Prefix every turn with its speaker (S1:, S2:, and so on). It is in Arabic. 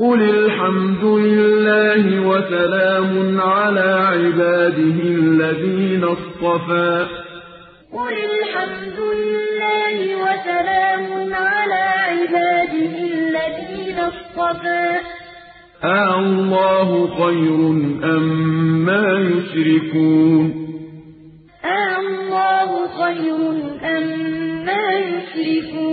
S1: قُلِ الْحَمْدُ لِلَّهِ وَسَلَامٌ عَلَىٰ عِبَادِهِ الَّذِينَ اصْطَفَىٰ. قُلِ الْحَمْدُ لِلَّهِ وَسَلَامٌ عَلَىٰ عِبَادِهِ الَّذِينَ اصْطَفَىٰ. أَأَللَّهُ خَيْرٌ أَمَّا يُشْرِكُونَ. أَأَللَّهُ خَيْرٌ أَمَّا يُشْرِكُونَ.